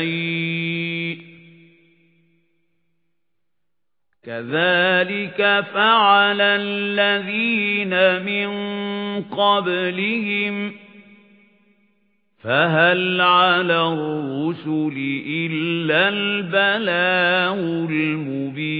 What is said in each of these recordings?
شَيْءٍ. كَذَلِكَ فَعَلَ الَّذِينَ مِن قَبْلِهِمْ. فَهَلْ عَلَى الرُّسُلِ إِلَّا الْبَلَاغُ الْمُبِينُ؟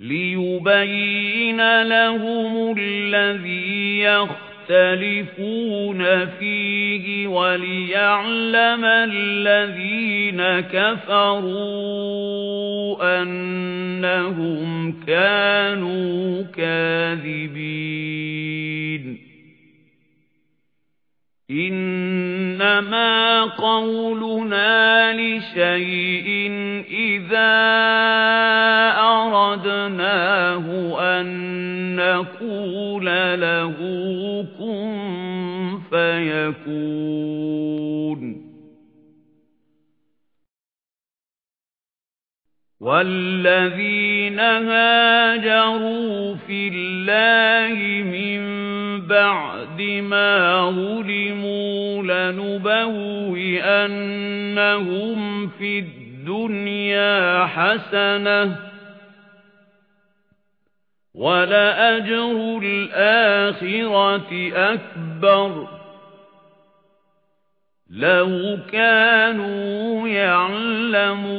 لِيُبَيِّنَ لَهُمُ الَّذِي يَخْتَلِفُونَ فِيهِ وَلِيَعْلَمَ الَّذِينَ كَفَرُوا أَنَّهُمْ كَانُوا كَاذِبِينَ إِنَّمَا قَوْلُنَا لِشَيْءٍ إِذَا نَّقُولَ لَهُ كُن فَيَكُونُ. وَالَّذِينَ هَاجَرُوا فِي اللَّهِ مِن بَعْدِ مَا ظُلِمُوا لَنُبَوِّئَنَّهُمْ فِي الدُّنْيَا حَسَنَةً. وَلَأَجْرُ الْآخِرَةِ أَكْبَرُ. لَوْ كَانُوا يَعْلَمُونَ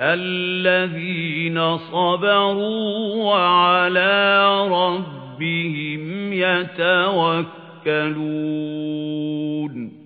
الَّذِينَ صَبَرُوا وَعَلَى رَبِّهِمْ يَتَوَكَّلُونَ.